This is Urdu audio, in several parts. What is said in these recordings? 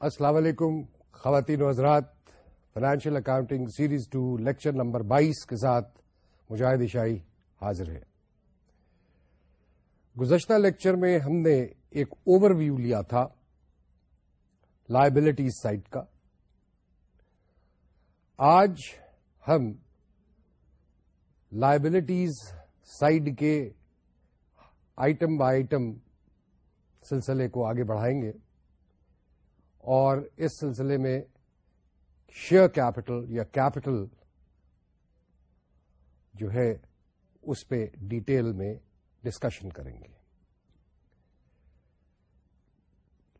السلام علیکم، خواتین و حضرات financial accounting series two lecture number بائیس کے ساتھ مجاہد عشائی حاضر ہے گزشتہ لیکچر میں ہم نے ایک اوور ویو لیا تھا لائبلٹیز سائٹ کا۔ آج ہم لائبلٹیز سائڈ کے آئٹم بائی آئٹم سلسلے کو آگے بڑھائیں گے۔ اور اس سلسلے میں شیئر کیپٹل یا کیپٹل جو ہے اس پہ ڈیٹیل میں ڈسکشن کریں گے۔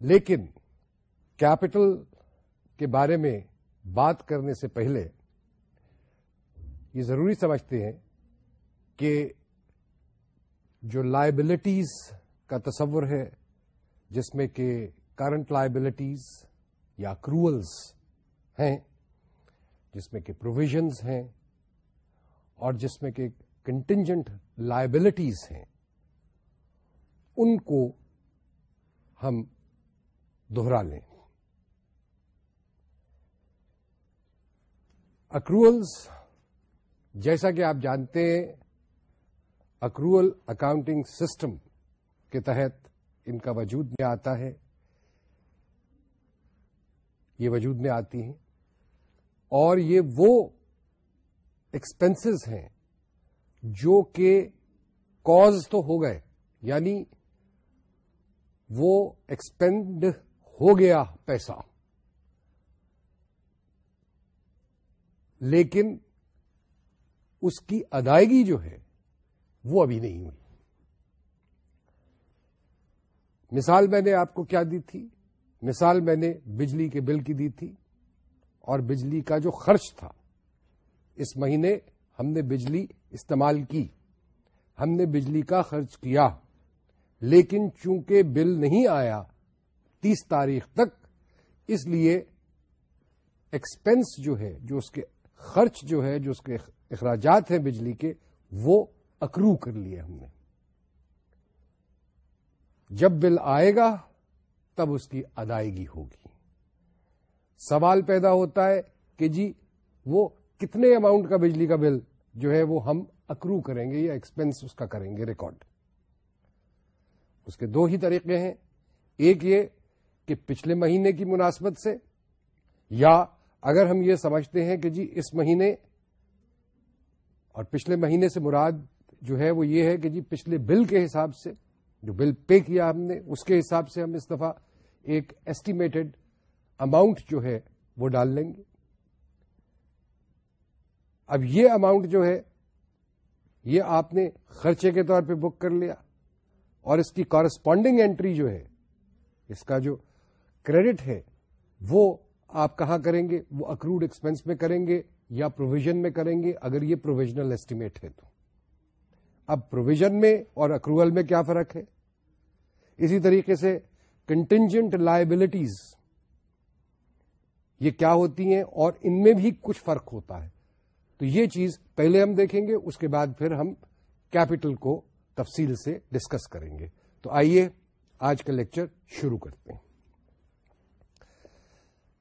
لیکن کیپٹل کے بارے میں بات کرنے سے پہلے یہ ضروری سمجھتے ہیں کہ جو لائبلٹیز کا تصور ہے، جس میں کہ کرنٹ لائبلٹیز یا کروئلس ہیں، جس میں کہ پروویژنز ہیں اور جس میں کہ کنٹینجنٹ لائبلٹیز ہیں، ان کو ہم دوہرا لیں۔ اکروولز جیسا کہ آپ جانتے ہیں اکروول اکاؤنٹنگ سسٹم کے تحت ان کا وجود میں آتا ہے۔ یہ وجود میں آتی ہیں اور یہ وہ ایکسپینسز ہیں جو کہ کاز تو ہو گئے یعنی وہ ایکسپینڈ ہو گیا پیسہ۔ لیکن اس کی ادائیگی جو ہے وہ ابھی نہیں ہوئی۔ مثال میں نے آپ کو کیا دی تھی؟ مثال میں نے بجلی کے بل کی دی تھی اور بجلی کا جو خرچ تھا، اس مہینے ہم نے بجلی استعمال کی، ہم نے بجلی کا خرچ کیا، لیکن چونکہ بل نہیں آیا تیس تاریخ تک، اس لیے ایکسپینس جو ہے، جو اس کے خرچ جو ہے، جو اس کے اخراجات ہیں بجلی کے، وہ اکرو کر لیے ہم نے۔ جب بل آئے گا تب اس کی ادائیگی ہوگی۔ سوال پیدا ہوتا ہے کہ جی وہ کتنے اماؤنٹ کا بجلی کا بل جو ہے وہ ہم اکرو کریں گے یا ایکسپینس اس کا کریں گے ریکارڈ اس کے دو ہی طریقے ہیں۔ ایک یہ کہ پچھلے مہینے کی مناسبت سے، یا اگر ہم یہ سمجھتے ہیں کہ جی اس مہینے اور پچھلے مہینے سے مراد جو ہے وہ یہ ہے کہ جی پچھلے بل کے حساب سے جو بل پے کیا ہم نے، اس کے حساب سے ہم اس دفعہ ایک ایسٹیمیٹڈ اماؤنٹ جو ہے وہ ڈال لیں گے۔ اب یہ اماؤنٹ جو ہے، یہ آپ نے خرچے کے طور پہ بک کر لیا اور اس کی کارسپونڈنگ اینٹری جو ہے، اس کا جو کریڈٹ ہے، وہ آپ کہاں کریں گے؟ وہ اکروڈ ایکسپینس میں کریں گے یا پروویژن میں کریں گے؟ اگر یہ پروویژنل ایسٹیمیٹ ہے تو۔ اب پروویژن میں اور اکروول میں کیا فرق ہے؟ اسی طریقے سے کنٹینجنٹ لائبلٹیز یہ کیا ہوتی ہیں اور ان میں بھی کچھ فرق ہوتا ہے۔ تو یہ چیز پہلے ہم دیکھیں گے، اس کے بعد پھر ہم کیپٹل کو تفصیل سے ڈسکس کریں گے۔ تو آئیے آج کا لیکچر شروع کرتے ہیں۔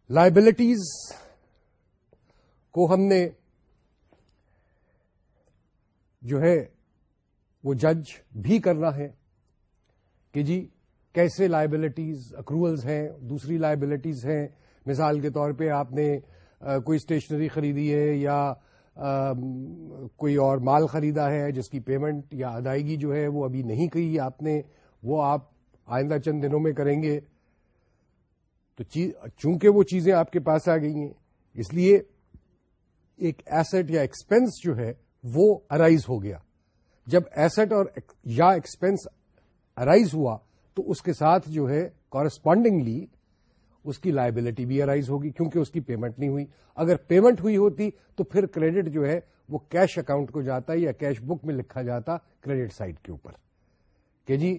لائبلٹیز کو ہم نے جو ہے وہ جج بھی کرنا ہے کہ جی کیسے لائبلٹیز اکروولز ہیں، دوسری لائبلٹیز ہیں؟ مثال کے طور پہ آپ نے کوئی اسٹیشنری خریدی ہے یا کوئی اور مال خریدا ہے جس کی پیمنٹ یا ادائیگی جو ہے وہ ابھی نہیں کی آپ نے، وہ آپ آئندہ چند دنوں میں کریں گے۔ تو چونکہ وہ چیزیں آپ کے پاس آ گئی ہیں، اس لیے ایک ایسٹ یا ایکسپینس جو ہے وہ ارائیز ہو گیا۔ جب ایسٹ اور یا ایکسپینس ارائیز ہوا، تو اس کے ساتھ جو ہے کورسپونڈنگلی اس کی لائبلٹی بھی ارائیز ہوگی، کیونکہ اس کی پیمنٹ نہیں ہوئی۔ اگر پیمنٹ ہوئی ہوتی، تو پھر کریڈٹ جو ہے، وہ کیش اکاؤنٹ کو جاتا یا کیش بک میں لکھا جاتا کریڈٹ سائٹ کے اوپر۔ کہ جی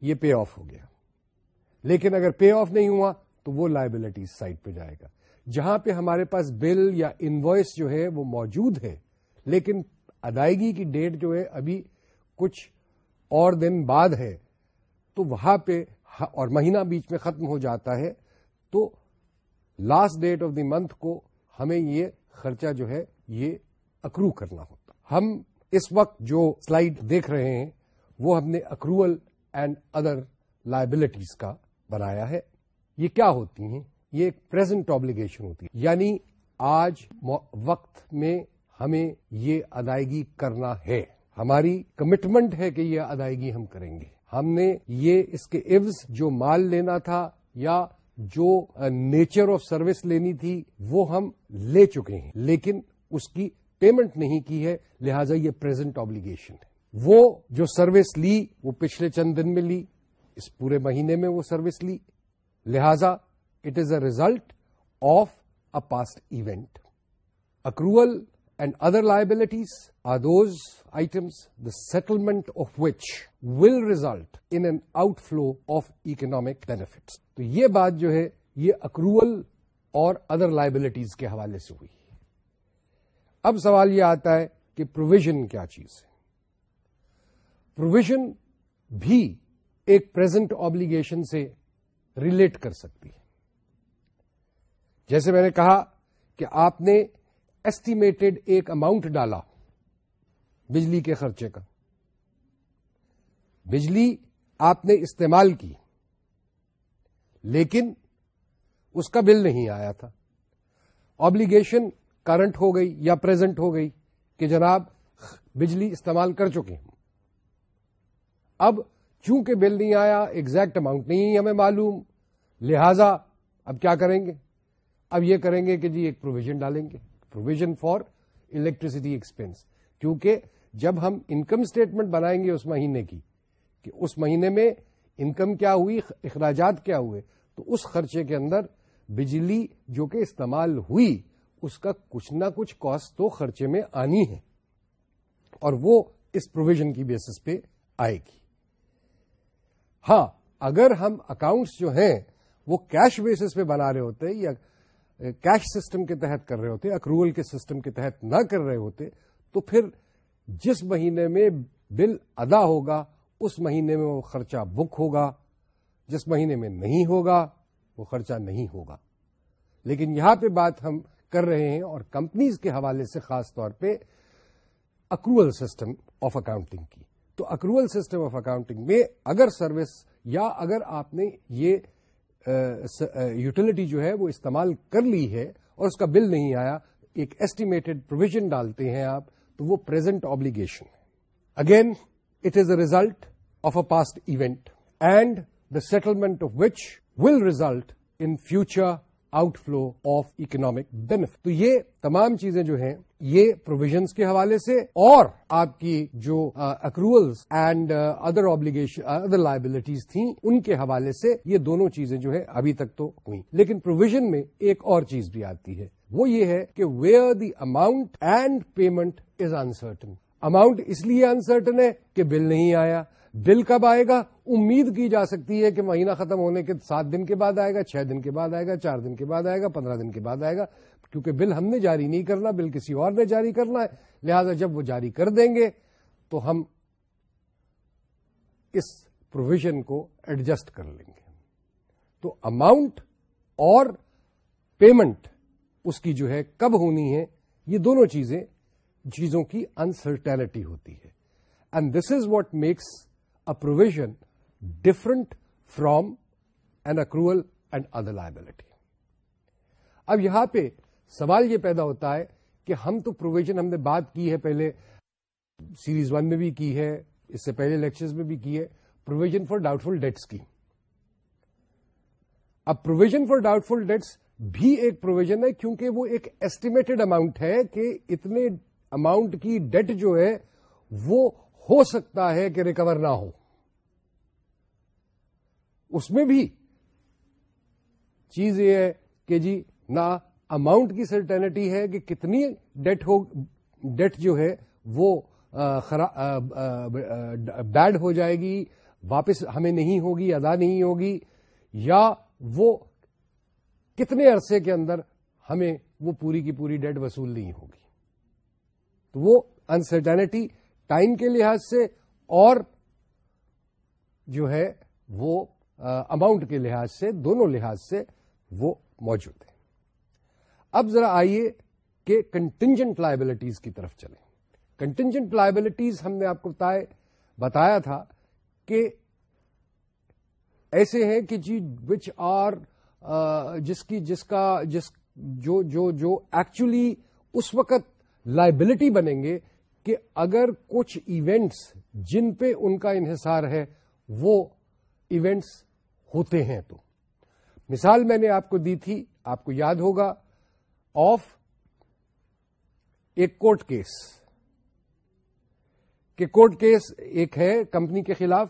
یہ پے آف ہو گیا۔ لیکن اگر پے آف نہیں ہوا، تو وہ لائبلٹی سائٹ پہ جائے گا۔ جہاں پہ ہمارے پاس بل یا انوائس جو ہے، وہ موجود ہے، لیکن ادائیگی کی ڈیٹ جو ہے ابھی کچھ اور دن بعد ہے، تو وہاں پہ اور مہینہ بیچ میں ختم ہو جاتا ہے، تو last date of the month کو ہمیں یہ خرچہ جو ہے یہ اکرو کرنا ہوتا۔ ہم اس وقت جو سلائڈ دیکھ رہے ہیں، وہ ہم نے اکروول اینڈ ادر لائبلٹیز کا بنایا ہے۔ یہ کیا ہوتی ہیں؟ یہ ایک پرزینٹ آبلیگیشن ہوتی ہے۔ یعنی آج وقت میں ہمیں یہ ادائیگی کرنا ہے۔ ہماری کمٹمنٹ ہے کہ یہ ادائیگی ہم کریں گے۔ ہم نے یہ اس کے ایوز جو مال لینا تھا یا جو نیچر آف سروس لینی تھی، وہ ہم لے چکے ہیں۔ لیکن اس کی پیمنٹ نہیں کی ہے، لہذا یہ پرزینٹ آبلیگیشن ہے۔ وہ جو سروس لی، وہ پچھلے چند دن میں لی، اس پورے مہینے میں وہ سروس لی۔ لہذا it is a result of a past event accrual and other liabilities are those items the settlement of which will result in an outflow of economic benefits تو یہ بات جو ہے، یہ اکروول اور ادر لائبلٹیز کے حوالے سے ہوئی۔ اب سوال یہ آتا ہے کہ پروویژن کیا چیز ہے۔ پروویژن بھی ایک پرزینٹ آبلیگیشن سے ریلیٹ کر سکتی ہے۔ جیسے میں نے کہا کہ آپ نے ایسٹیمیٹڈ ایک اماؤنٹ ڈالا بجلی کے خرچے کا۔ بجلی آپ نے استعمال کی، لیکن اس کا بل نہیں آیا تھا۔ آبلیگیشن کرنٹ ہو گئی یا پریزنٹ ہو گئی کہ جناب بجلی استعمال کر چکے ہیں اب چونکہ بل نہیں آیا ایگزیکٹ اماؤنٹ نہیں ہمیں معلوم، لہذا اب کیا کریں گے؟ اب یہ کریں گے کہ جی ایک پروویژن ڈالیں گے۔ پروویژن فار الیکٹریسٹی ایکسپینس کیونکہ جب ہم انکم اسٹیٹمنٹ بنائیں گے اس مہینے کی کہ اس مہینے میں انکم کیا ہوئی، اخراجات کیا ہوئے، تو اس خرچے کے اندر بجلی جو کہ استعمال ہوئی، اس کا کچھ نہ کچھ کاسٹ تو خرچے میں آنی ہے۔ اور وہ اس پروویژن کی بیسس پہ آئے گی۔ ہاں اگر ہم اکاؤنٹس جو ہیں وہ کیش بیسس پہ بنا رہے ہوتے یا کیش سسٹم کے تحت کر رہے ہوتے، اکروول کے سسٹم کے تحت نہ کر رہے ہوتے، تو پھر جس مہینے میں بل ادا ہوگا، اس مہینے میں وہ خرچہ بک ہوگا۔ جس مہینے میں نہیں ہوگا، وہ خرچہ نہیں ہوگا۔ لیکن یہاں پہ بات ہم کر رہے ہیں اور کمپنیز کے حوالے سے خاص طور پہ اکروول سسٹم آف اکاؤنٹنگ کی۔ تو اکروول سسٹم آف اکاؤنٹنگ میں اگر سروس یا اگر آپ نے یہ یوٹیلٹی جو ہے وہ استعمال کر لی ہے اور اس کا بل نہیں آیا، ایک ایسٹیمیٹڈ پروویژن ڈالتے ہیں آپ، تو وہ پرزینٹ آبلیگیشن ہے۔ Again it is a result of a past event and the settlement of which will result in future outflow of economic benefit تو یہ تمام چیزیں جو ہیں، یہ پروویژنس کے حوالے سے اور آپ کی جو accruals and other obligation other liabilities تھیں، ان کے حوالے سے یہ دونوں چیزیں جو ہے ابھی تک تو ہوئی لیکن پروویژن میں ایک اور چیز بھی آتی ہے۔ وہ یہ ہے کہ where the amount and payment is uncertain amount اس لیے انسرٹن ہے کہ بل نہیں آیا۔ بل کب آئے گا؟ امید کی جا سکتی ہے کہ مہینہ ختم ہونے کے سات دن کے بعد آئے گا، چھ دن کے بعد آئے گا، چار دن کے بعد آئے گا، پندرہ دن کے بعد آئے گا۔ کیونکہ بل ہم نے جاری نہیں کرنا، بل کسی اور نے جاری کرنا ہے۔ لہذا جب وہ جاری کر دیں گے تو ہم اس پروویژن کو ایڈجسٹ کر لیں گے۔ تو اماؤنٹ اور پیمنٹ اس کی جو ہے کب ہونی ہے، یہ دونوں چیزیں، چیزوں کی انسرٹینٹی ہوتی ہے۔ And this is what makes provision different from an accrual and other liability اب یہاں پہ سوال یہ پیدا ہوتا ہے کہ ہم تو پروویژن ہم نے بات کی ہے پہلے سیریز ون میں بھی کی ہے، اس سے پہلے لیکچرز میں بھی کی ہے provision for doubtful debts کی۔ اب provision for doubtful debts بھی ایک پروویژن ہے کیونکہ وہ ایک ایسٹیمیٹڈ اماؤنٹ ہے کہ اتنے اماؤنٹ کی ڈیٹ جو ہے وہ ہو سکتا ہے کہ ریکور نہ ہو۔ اس میں بھی چیز یہ ہے کہ جی نہ اماؤنٹ کی سرٹینٹی ہے کہ کتنی ڈیٹ ہو ڈیٹ جو ہے وہ بیڈ ہو جائے گی، واپس ہمیں نہیں ہوگی، ادا نہیں ہوگی، یا وہ کتنے عرصے کے اندر ہمیں وہ پوری کی پوری ڈیٹ وصول نہیں ہوگی۔ تو وہ انسرٹینٹی ٹائم کے لحاظ سے اور جو ہے وہ اماؤنٹ کے لحاظ سے، دونوں لحاظ سے وہ موجود ہے اب ذرا آئیے کہ کنٹینجنٹ لائبلٹیز کی طرف چلیں۔ کنٹینجنٹ لائبلٹیز ہم نے آپ کو بتایا تھا کہ ایسے ہیں کہ جی وچ آر جس کی، جس کا، جس جو جو جو ایکچولی اس وقت لائبلٹی بنیں گے کہ اگر کچھ ایونٹس جن پہ ان کا انحصار ہے، وہ ایونٹس ہوتے ہیں تو۔ مثال میں نے آپ کو دی تھی، آپ کو یاد ہوگا، آف ایک کورٹ کیس۔ کہ کورٹ کیس ایک ہے کمپنی کے خلاف۔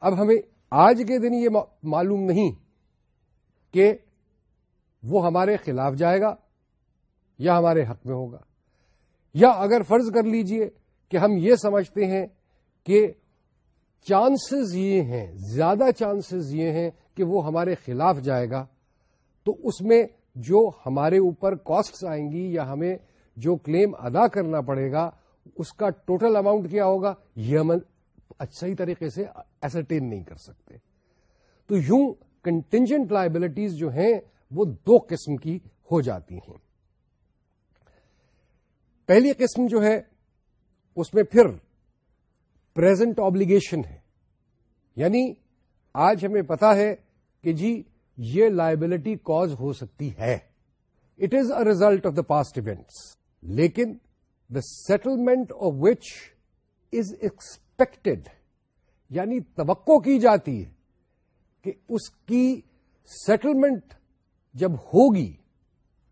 اب ہمیں آج کے دن یہ معلوم نہیں کہ وہ ہمارے خلاف جائے گا یا ہمارے حق میں ہوگا۔ یا اگر فرض کر لیجیے کہ ہم یہ سمجھتے ہیں کہ چانسز یہ ہیں، زیادہ چانسز یہ ہیں کہ وہ ہمارے خلاف جائے گا۔ تو اس میں جو ہمارے اوپر کاسٹ آئیں گی یا ہمیں جو کلیم ادا کرنا پڑے گا، اس کا ٹوٹل اماؤنٹ کیا ہوگا؟ یہ ہم صحیح طریقے سے ایسرٹین نہیں کر سکتے۔ تو یوں کنٹینجنٹ لائبلٹیز جو ہیں، وہ دو قسم کی ہو جاتی ہیں۔ پہلی قسم جو ہے، اس میں پھر پریزنٹ آبلیگیشن ہے۔ یعنی آج ہمیں پتا ہے کہ جی یہ لائبلٹی کاز ہو سکتی ہے۔ It is a result of the past events لیکن the settlement of which is expected یعنی توقع کی جاتی ہے کہ اس کی سیٹلمنٹ جب ہوگی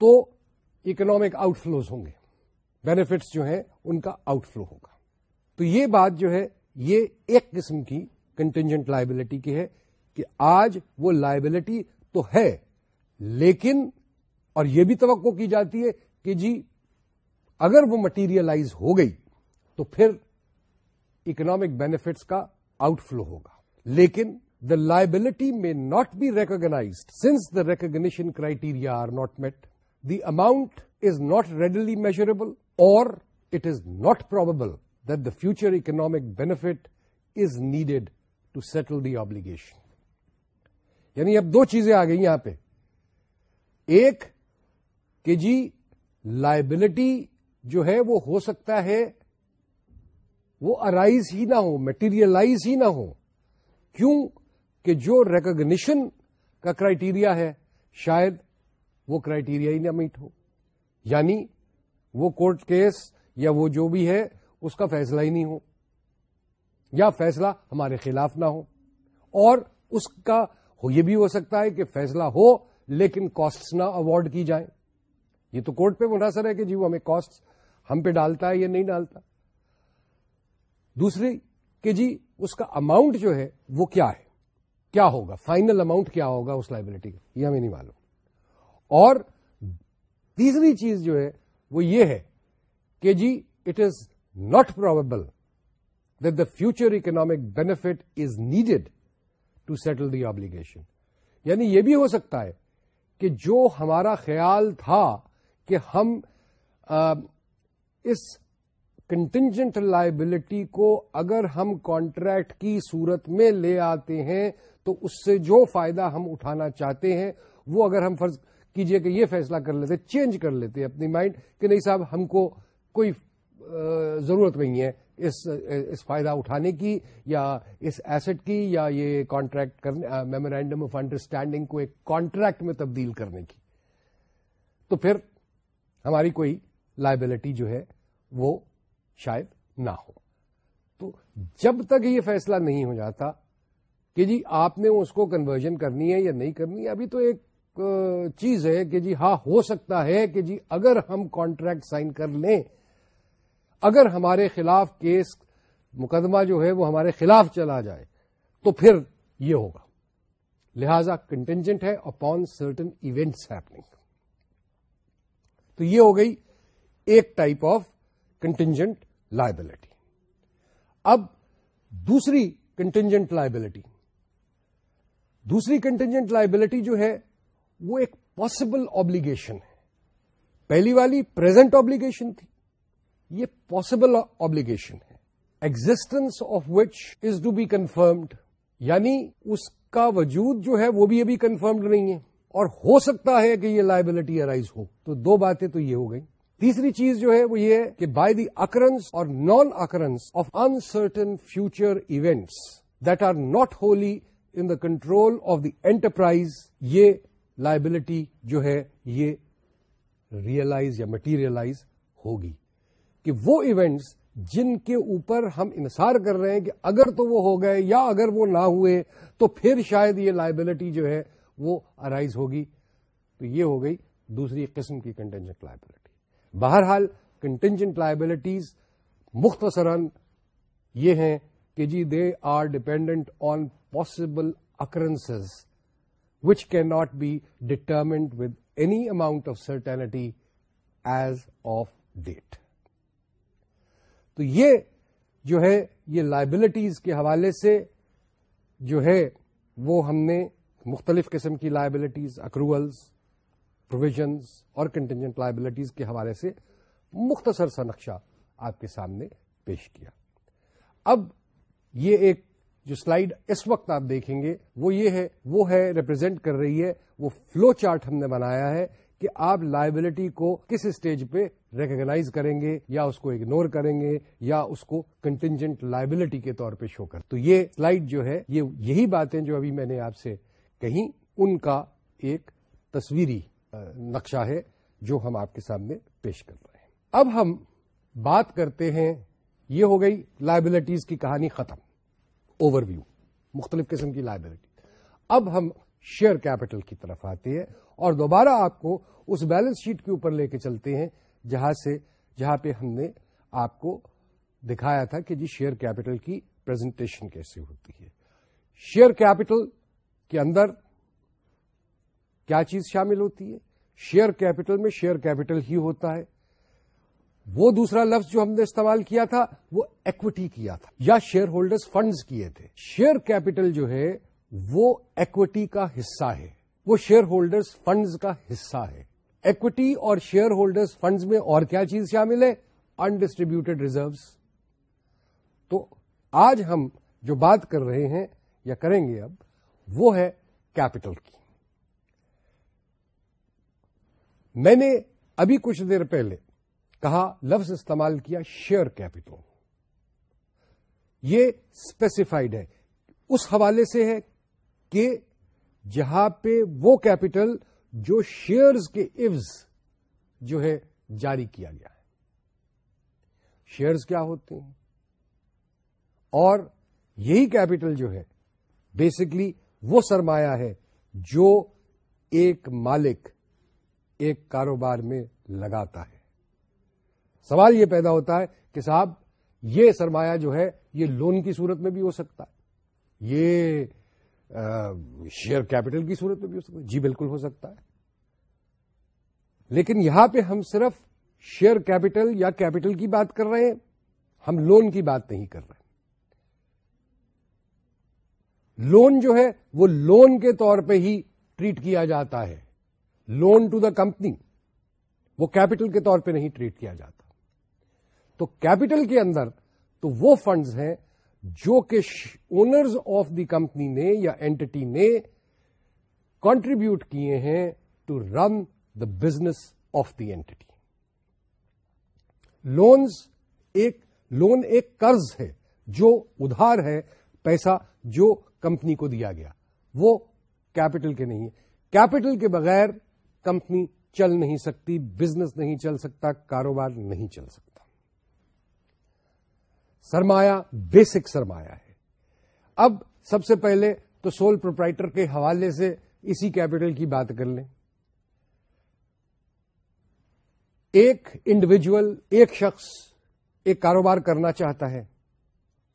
تو اکنامک آؤٹ فلوز ہوں گے۔ بینیفٹس جو ہیں، ان کا آؤٹ فلو ہوگا۔ تو یہ بات جو ہے، یہ ایک قسم کی کنٹینجنٹ لائبلٹی کی ہے کہ آج وہ لائبلٹی تو ہے، لیکن اور یہ بھی توقع کی جاتی ہے کہ جی اگر وہ مٹیریلائز ہو گئی تو پھر اکنامک بینیفٹس کا آؤٹ فلو ہوگا۔ لیکن the liability may not be recognised since the recognition criteria are not met the amount is not readily measurable اور it is not probable that the future economic benefit is needed to settle the obligation یعنی اب دو چیزیں آ گئی یہاں پہ۔ ایک کہ جی لائبلٹی جو ہے وہ ہو سکتا ہے، وہ ارائیز ہی نہ ہو میٹیریلائز ہی نہ ہو۔ کیوں؟ کہ جو ریکگنیشن کا کرائٹیریا ہے، شاید وہ کرائٹیریا ہی نہ میٹ ہو۔ یعنی وہ کورٹ کیس یا وہ جو بھی ہے اس کا فیصلہ ہی نہیں ہو، یا فیصلہ ہمارے خلاف نہ ہو۔ اور اس کا یہ بھی ہو سکتا ہے کہ فیصلہ ہو لیکن کاسٹ نہ اوارڈ کی جائیں۔ یہ تو کورٹ پہ منحصر ہے کہ جی وہ ہمیں کاسٹ ہم پہ ڈالتا ہے یا نہیں ڈالتا۔ دوسری، کہ جی اس کا اماؤنٹ جو ہے وہ کیا ہے؟ کیا ہوگا؟ فائنل اماؤنٹ کیا ہوگا اس لائبلٹی کا؟ یہ ہمیں نہیں معلوم۔ اور تیسری چیز جو ہے وہ یہ ہے کہ جی it is not probable that the future economic benefit is needed to settle the obligation یعنی یہ بھی ہو سکتا ہے کہ جو ہمارا خیال تھا کہ ہم اس کنٹینجنٹ لائبلٹی کو اگر ہم کانٹریکٹ کی صورت میں لے آتے ہیں، تو اس سے جو فائدہ ہم اٹھانا چاہتے ہیں، وہ اگر ہم فرض کیجیے کہ یہ فیصلہ کر لیتے چینج کر لیتے اپنی مائنڈ کہ نہیں صاحب، ہم کو کوئی ضرورت نہیں ہے اس اس فائدہ اٹھانے کی یا اس ایسٹ کی یا یہ کانٹریکٹ کرنے میمورینڈم آف انڈرسٹینڈنگ کو ایک کانٹریکٹ میں تبدیل کرنے کی۔ تو پھر ہماری کوئی لائبلٹی جو ہے وہ شاید نہ ہو۔ تو جب تک یہ فیصلہ نہیں ہو جاتا کہ جی آپ نے اس کو کنورژن کرنی ہے یا نہیں کرنی ہے، ابھی تو ایک چیز ہے کہ جی ہاں ہو سکتا ہے کہ جی اگر ہم کانٹریکٹ سائن کر لیں اگر ہمارے خلاف کیس مقدمہ جو ہے وہ ہمارے خلاف چلا جائے تو پھر یہ ہوگا۔ لہذا کنٹینجنٹ ہے اپون سرٹن ایونٹس ہیپنگ تو یہ ہو گئی ایک ٹائپ آف کنٹینجنٹ لائبلٹی اب دوسری کنٹینجنٹ لائبلٹی دوسری کنٹینجنٹ لائبلٹی جو ہے وہ ایک پاسبل آبلیگیشن ہے۔ پہلی والی پرزینٹ آبلیگیشن تھی۔ یہ پاسبل آبلیگیشن ہے. Existence of which is to be confirmed یعنی اس کا وجود جو ہے وہ بھی ابھی کنفرمڈ نہیں ہے. اور ہو سکتا ہے کہ یہ لائبلٹی ارائیز ہو. تو دو باتیں تو یہ ہو گئی تیسری چیز جو ہے وہ یہ ہے کہ by the occurrence or non occurrence of uncertain future events that are not wholly in the control of the enterprise یہ لائبلٹی جو ہے یہ ریئلائز یا مٹیریلائز ہوگی. کہ وہ ایونٹس جن کے اوپر ہم انحصار کر رہے ہیں کہ اگر تو وہ ہو گئے یا اگر وہ نہ ہوئے، تو پھر شاید یہ لائبلٹی جو ہے وہ ارائیز ہوگی۔ تو یہ ہو گئی دوسری قسم کی کنٹینجنٹ لائبلٹی بہرحال کنٹینجنٹ لائبلٹیز مختصراً یہ ہیں کہ جی they are dependent on possible occurrence which cannot be determined with any amount of certainty as of date تو یہ جو ہے، یہ لائبلٹیز کے حوالے سے جو ہے، وہ ہم نے مختلف قسم کی لائبلٹیز اکروولز پروویژنز اور کنٹینجنٹ لائبلٹیز کے حوالے سے مختصر سا نقشہ آپ کے سامنے پیش کیا۔ اب یہ ایک جو سلائیڈ اس وقت آپ دیکھیں گے، وہ یہ ہے، وہ ہے ریپرزینٹ کر رہی ہے، وہ فلو چارٹ ہم نے بنایا ہے کہ آپ لائبلٹی کو کس اسٹیج پہ ریکگناز کریں گے یا اس کو اگنور کریں گے یا اس کو کنٹینجنٹ لائبلٹی کے طور پہ شو کر تو یہ سلائڈ جو ہے، یہ یہی باتیں جو ابھی میں نے آپ سے کہیں، ان کا ایک تصویری نقشہ ہے جو ہم آپ کے سامنے پیش کر رہے ہیں۔ اب ہم بات کرتے ہیں، یہ ہو گئی لائبلٹیز کی کہانی ختم اوور ویو مختلف قسم کی لائبلٹی اب ہم شیئر کیپٹل کی طرف آتے ہیں اور دوبارہ آپ کو اس بیلنس شیٹ کے اوپر لے کے چلتے ہیں، جہاں سے، جہاں پہ ہم نے آپ کو دکھایا تھا کہ جی شیئر کیپٹل کی پرزنٹیشن کیسے ہوتی ہے۔ شیئر کیپٹل کے اندر کیا چیز شامل ہوتی ہے؟ شیئر کیپٹل میں شیئر کیپٹل ہی ہوتا ہے۔ وہ دوسرا لفظ جو ہم نے استعمال کیا تھا، وہ ایکوٹی کیا تھا، یا شیئر ہولڈرز فنڈز کیے تھے۔ شیئر کیپٹل جو ہے وہ ایکوٹی کا حصہ ہے۔ وہ شیئر ہولڈرز فنڈز کا حصہ ہے۔ ایکوٹی اور شیئر ہولڈرز فنڈز میں اور کیا چیز شامل ہے؟ انڈسٹریبیوٹیڈ ریزروس تو آج ہم جو بات کر رہے ہیں یا کریں گے اب، وہ ہے کیپٹل کی۔ میں نے ابھی کچھ دیر پہلے کہا، لفظ استعمال کیا شیئر کیپٹل یہ اسپیسیفائڈ ہے۔ اس حوالے سے ہے کہ جہاں پہ وہ کیپٹل جو شیئرز کے ایوز جو ہے جاری کیا گیا ہے۔ شیئرز کیا ہوتے ہیں؟ اور یہی کیپٹل جو ہے بیسکلی وہ سرمایہ ہے جو ایک مالک، ایک کاروبار میں لگاتا ہے۔ سوال یہ پیدا ہوتا ہے کہ صاحب، یہ سرمایہ جو ہے، یہ لون کی صورت میں بھی ہو سکتا ہے۔ یہ شیئر کیپٹل کی صورت میں بھی ہو سکتا ہے۔ جی بالکل ہو سکتا ہے۔ لیکن یہاں پہ ہم صرف شیئر کیپٹل یا کیپٹل کی بات کر رہے ہیں، ہم لون کی بات نہیں کر رہے۔ لون جو ہے، وہ لون کے طور پہ ہی ٹریٹ کیا جاتا ہے۔ لون ٹو دا کمپنی، وہ کیپٹل کے طور پہ نہیں ٹریٹ کیا جاتا۔ تو کیپٹل کے اندر تو وہ فنڈز ہیں جو کہ اونرز آف دی کمپنی نے یا اینٹی نے کانٹریبیوٹ کیے ہیں to run the business of the entity loans ایک لون ایک قرض ہے جو ادھار ہے، پیسہ جو کمپنی کو دیا گیا۔ وہ کیپٹل کے نہیں ہے۔ کیپٹل کے بغیر کمپنی چل نہیں سکتی بزنس نہیں چل سکتا، کاروبار نہیں چل سکتا۔ سرمایہ، بیسک سرمایہ ہے۔ اب سب سے پہلے تو سول پروپرائٹر کے حوالے سے اسی کیپٹل کی بات کر لیں۔ ایک انڈیویجل ایک شخص، ایک کاروبار کرنا چاہتا ہے۔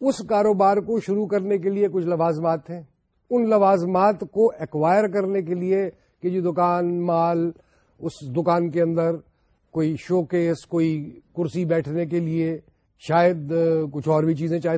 اس کاروبار کو شروع کرنے کے لیے کچھ لوازمات ہیں۔ ان لوازمات کو ایکوائر کرنے کے لیے کہ جی دکان، مال، اس دکان کے اندر کوئی شو کیس کوئی کرسی بیٹھنے کے لیے شاید کچھ اور بھی چیزیں چاہے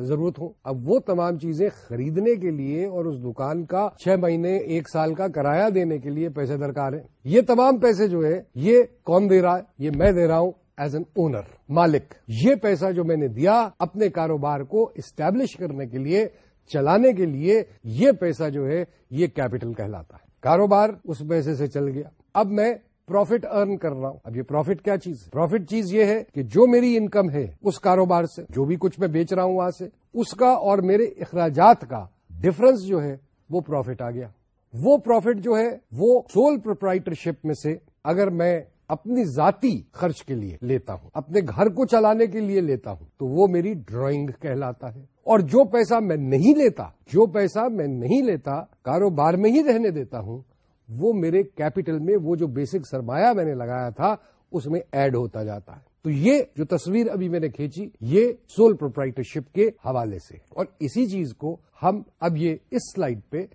ضرورت ہو۔ اب وہ تمام چیزیں خریدنے کے لیے اور اس دکان کا چھ مہینے، ایک سال کا کرایہ دینے کے لیے پیسے درکار ہیں۔ یہ تمام پیسے جو ہے یہ کون دے رہا ہے؟ یہ میں دے رہا ہوں ایز این اونر مالک۔ یہ پیسہ جو میں نے دیا اپنے کاروبار کو اسٹیبلش کرنے کے لیے، چلانے کے لیے، یہ پیسہ جو ہے، یہ کیپٹل کہلاتا ہے۔ کاروبار اس پیسے سے چل گیا۔ اب میں پروفٹ ارن کر رہا ہوں۔ اب یہ پروفٹ کیا چیز ہے؟ پروفٹ چیز یہ ہے کہ جو میری انکم ہے اس کاروبار سے، جو بھی کچھ میں بیچ رہا ہوں وہاں سے، اس کا اور میرے اخراجات کا ڈفرنس جو ہے وہ پروفٹ آ گیا۔ وہ پروفٹ جو ہے وہ سول پروپرائٹرشپ میں سے اگر میں اپنی ذاتی خرچ کے لیے لیتا ہوں، اپنے گھر کو چلانے کے لیے لیتا ہوں، تو وہ میری ڈرائنگ کہلاتا ہے۔ اور جو پیسہ میں نہیں لیتا، جو پیسہ میں نہیں لیتا، کاروبار میں ہی رہنے دیتا ہوں وہ میرے کیپٹل میں وہ جو بیسک سرمایہ میں نے لگایا تھا، اس میں ایڈ ہوتا جاتا ہے۔ تو یہ جو تصویر ابھی میں نے کھینچی، یہ سول پروپرائٹرشپ کے حوالے سے۔ اور اسی چیز کو ہم اب یہ اس سلائیڈ پہ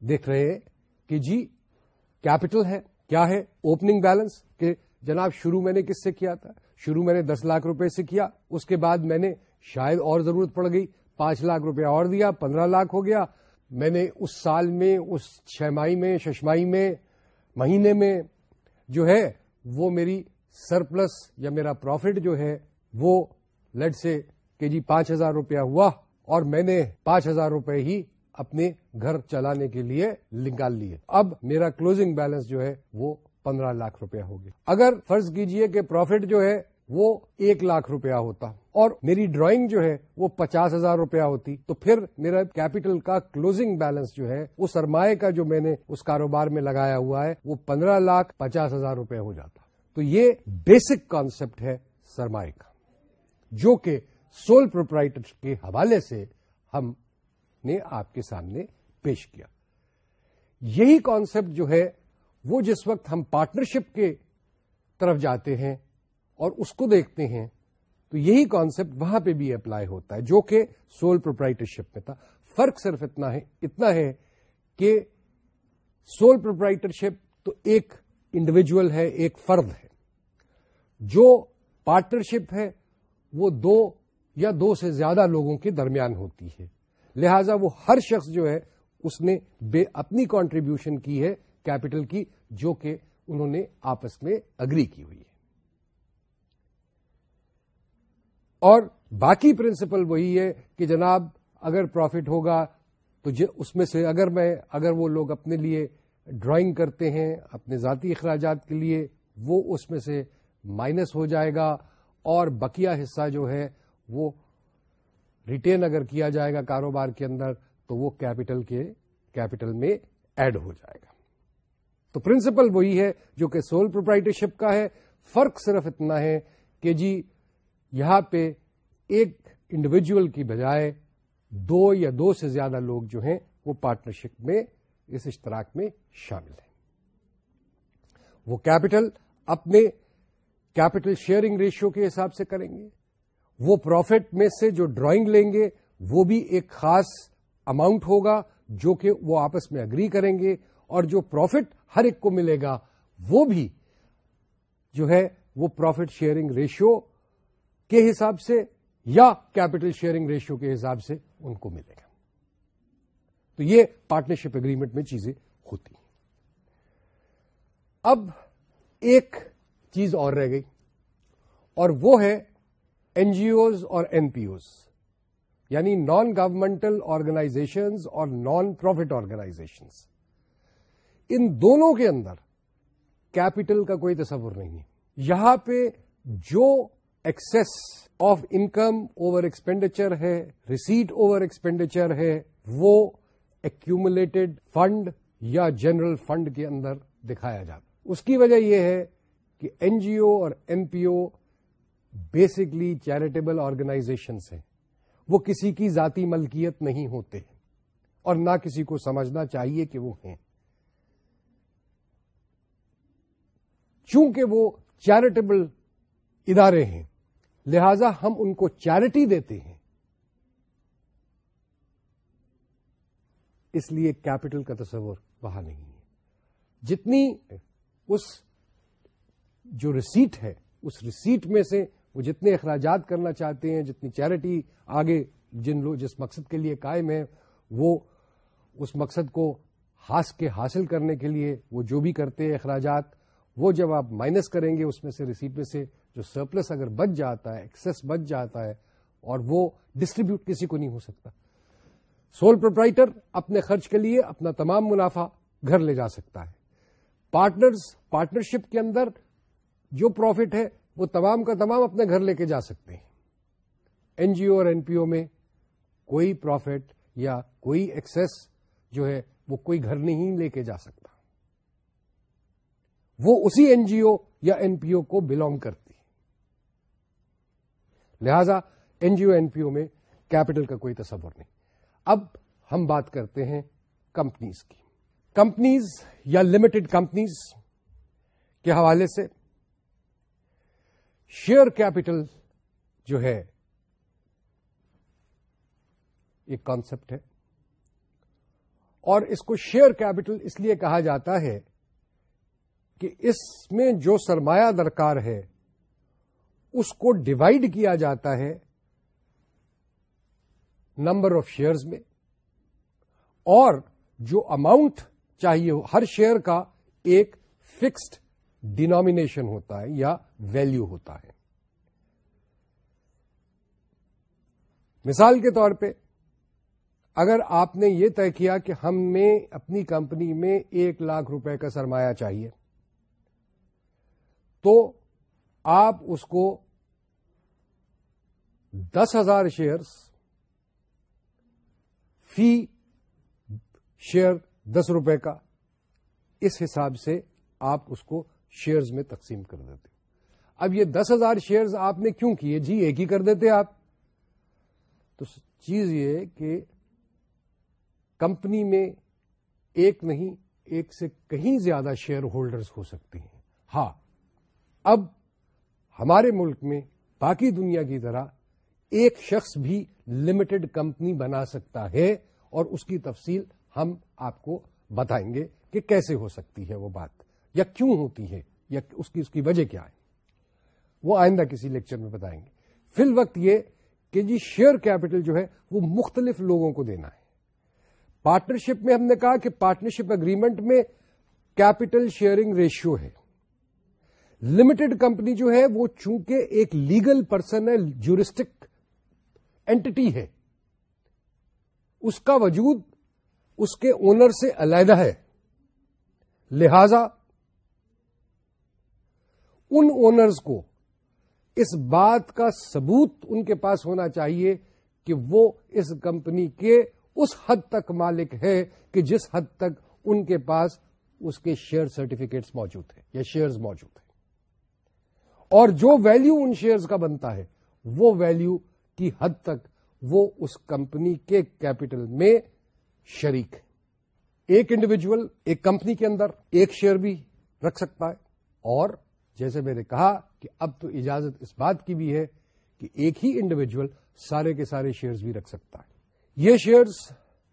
دیکھ رہے ہیں کہ جی کیپٹل ہے، کیا ہے؟ اوپننگ بیلنس کہ جناب شروع میں نے کس سے کیا تھا؟ شروع میں نے دس لاکھ روپے سے کیا، اس کے بعد میں نے شاید اور ضرورت پڑ گئی، پانچ لاکھ روپے اور دیا، پندرہ لاکھ ہو گیا میں نے اس سال میں، اس چھ ماہی میں ششمائی میں، مہینے میں جو ہے، وہ میری سرپلس یا میرا پروفٹ جو ہے، وہ لٹ سے کہ جی پانچ ہزار روپیہ ہوا اور میں نے پانچ ہزار روپے ہی اپنے گھر چلانے کے لیے نکال لیے۔ اب میرا کلوزنگ بیلنس جو ہے، وہ پندرہ لاکھ روپیہ ہو گیا۔ اگر فرض کیجیے کہ پروفٹ جو ہے وہ ایک لاکھ روپیہ ہوتا۔ اور میری ڈرائنگ جو ہے وہ پچاس ہزار روپیہ ہوتی۔ تو پھر میرا کیپٹل کا کلوزنگ بیلنس جو ہے، وہ سرمایہ کا جو میں نے اس کاروبار میں لگایا ہوا ہے، وہ پندرہ لاکھ پچاس ہزار روپیہ ہو جاتا۔ تو یہ بیسک کانسیپٹ ہے سرمایہ کا، جو کہ سول پروپرائٹر کے حوالے سے ہم نے آپ کے سامنے پیش کیا۔ یہی کانسیپٹ جو ہے، وہ جس وقت ہم پارٹنرشپ کے طرف جاتے ہیں اور اس کو دیکھتے ہیں، تو یہی کانسیپٹ وہاں پہ بھی اپلائی ہوتا ہے، جو کہ سول پروپرائٹرشپ میں تھا۔ فرق صرف اتنا ہے اتنا ہے کہ سول پروپرائٹرشپ تو ایک انڈیویجل ہے، ایک فرد ہے۔ جو پارٹنرشپ ہے، وہ دو یا دو سے زیادہ لوگوں کے درمیان ہوتی ہے۔ لہذا وہ ہر شخص جو ہے، اس نے بے اپنی کانٹریبیوشن کی ہے کیپٹل کی، جو کہ انہوں نے آپس میں اگری کی ہوئی ہے۔ اور باقی پرنسپل وہی ہے کہ جناب اگر پروفٹ ہوگا تو اس میں سے اگر میں اگر وہ لوگ اپنے لیے ڈرائنگ کرتے ہیں اپنے ذاتی اخراجات کے لیے وہ اس میں سے مائنس ہو جائے گا اور بقیہ حصہ جو ہے وہ ریٹین اگر کیا جائے گا کاروبار کے اندر تو وہ کیپٹل کے کیپٹل میں ایڈ ہو جائے گا۔ تو پرنسپل وہی ہے جو کہ سول پروپرائٹرشپ کا ہے۔ فرق صرف اتنا ہے کہ جی یہاں پہ ایک انڈیویجل کی بجائے دو یا دو سے زیادہ لوگ جو ہیں وہ پارٹنرشپ میں اس اشتراک میں شامل ہیں۔ وہ کیپٹل اپنے کیپٹل شیئرنگ ریشیو کے حساب سے کریں گے۔ وہ پروفٹ میں سے جو ڈرائنگ لیں گے، وہ بھی ایک خاص اماؤنٹ ہوگا جو کہ وہ آپس میں اگری کریں گے اور جو پروفٹ ہر ایک کو ملے گا، وہ بھی جو ہے وہ پروفٹ شیئرنگ ریشیو کے حساب سے یا کیپٹل شیئرنگ ریشیو کے حساب سے ان کو ملے گا۔ تو یہ پارٹنرشپ اگریمنٹ میں چیزیں ہوتی ہیں۔ اب ایک چیز اور رہ گئی اور وہ ہے این جی اوز اور این پی اوز یعنی نان گورمنٹل آرگنائزیشنز اور نان پروفٹ آرگنائزیشنز ان دونوں کے اندر کیپٹل کا کوئی تصور نہیں ہے۔ یہاں پہ جو excess of income over expenditure ہے ریسیٹ اوور ایکسپینڈیچر ہے، وہ ایکومولیٹڈ فنڈ یا جنرل فنڈ کے اندر دکھایا جاتا اس کی وجہ یہ ہے کہ این جی او اور N P O basically charitable organisations ہیں۔ وہ کسی کی ذاتی ملکیت نہیں ہوتے اور نہ کسی کو سمجھنا چاہیے کہ وہ ہیں۔ چونکہ وہ چیریٹیبل ادارے ہیں۔ لہذا ہم ان کو چیریٹی دیتے ہیں۔ اس لیے کیپٹل کا تصور وہاں نہیں ہے۔ جتنی اس جو ریسیٹ ہے، اس ریسیٹ میں سے وہ جتنے اخراجات کرنا چاہتے ہیں، جتنی چیریٹی آگے جن لوگ جس مقصد کے لیے قائم ہے وہ اس مقصد کو ہاس کے حاصل کرنے کے لیے وہ جو بھی کرتے ہیں اخراجات، وہ جب آپ مائنس کریں گے اس میں سے ریسیٹ میں سے جو سرپلس اگر بچ جاتا ہے ایکسس بچ جاتا ہے، اور وہ ڈسٹریبیوٹ کسی کو نہیں ہو سکتا۔ سول پروپرائٹر اپنے خرچ کے لیے اپنا تمام منافع گھر لے جا سکتا ہے۔ پارٹنرز پارٹنرشپ کے اندر جو پروفٹ ہے، وہ تمام کا تمام اپنے گھر لے کے جا سکتے ہیں۔ این جی او اور این پی او میں کوئی پروفٹ یا کوئی ایکسس جو ہے، وہ کوئی گھر نہیں لے کے جا سکتا۔ وہ اسی این جی او یا این پی او کو بلونگ کرتی ہے۔ لہذا N G O N P او میں کیپٹل کا کوئی تصور نہیں۔ اب ہم بات کرتے ہیں کمپنیز کی۔ کمپنیز یا لمیٹڈ کمپنیز کے حوالے سے شیئر کیپٹل جو ہے، ایک کانسیپٹ ہے۔ اور اس کو شیئر کیپٹل اس لیے کہا جاتا ہے کہ اس میں جو سرمایہ درکار ہے اس کو ڈیوائڈ کیا جاتا ہے نمبر آف شیئرز میں اور جو اماؤنٹ چاہیے ہر شیئر کا ایک فکسڈ ڈینامینیشن ہوتا ہے یا ویلو ہوتا ہے۔ مثال کے طور پہ، اگر آپ نے یہ طے کیا کہ ہمیں اپنی کمپنی میں ایک لاکھ روپے کا سرمایہ چاہیے، تو آپ اس کو دس ہزار شیئرس فی شیئر دس روپے کا، اس حساب سے آپ اس کو شیئرز میں تقسیم کر دیتے اب یہ دس ہزار شیئرز آپ نے کیوں کیے؟ جی ایک ہی کر دیتے آپ۔ تو چیز یہ کہ کمپنی میں ایک نہیں، ایک سے کہیں زیادہ شیئر ہولڈرز ہو سکتی ہیں۔ ہاں اب ہمارے ملک میں باقی دنیا کی طرح ایک شخص بھی لمیٹڈ کمپنی بنا سکتا ہے اور اس کی تفصیل ہم آپ کو بتائیں گے کہ کیسے ہو سکتی ہے وہ بات یا کیوں ہوتی ہے یا اس کی اس کی وجہ کیا ہے۔ وہ آئندہ کسی لیکچر میں بتائیں گے۔ فی الوقت یہ کہ جی شیئر کیپٹل جو ہے وہ مختلف لوگوں کو دینا ہے۔ پارٹنرشپ میں ہم نے کہا کہ پارٹنرشپ اگریمنٹ میں کیپٹل شیئرنگ ریشیو ہے۔ لمیٹڈ کمپنی جو ہے وہ چونکہ ایک لیگل پرسن ہے، جورسٹک اینٹی ہے۔ اس کا وجود اس کے اونر سے علیحدہ ہے۔ لہذا ان اونرز کو اس بات کا ثبوت ان کے پاس ہونا چاہیے کہ وہ اس کمپنی کے اس حد تک مالک ہے کہ جس حد تک ان کے پاس اس کے شیئر سرٹیفکیٹس موجود ہیں یا شیئرز موجود ہیں۔ اور جو ویلیو ان شیئرز کا بنتا ہے، وہ ویلیو کی حد تک وہ اس کمپنی کے کیپٹل میں شریک ہے۔ ایک انڈیویجل ایک کمپنی کے اندر ایک شیئر بھی رکھ سکتا ہے۔ اور جیسے میں نے کہا کہ اب تو اجازت اس بات کی بھی ہے کہ ایک ہی انڈیویجل سارے کے سارے شیئرز بھی رکھ سکتا ہے۔ یہ شیئرز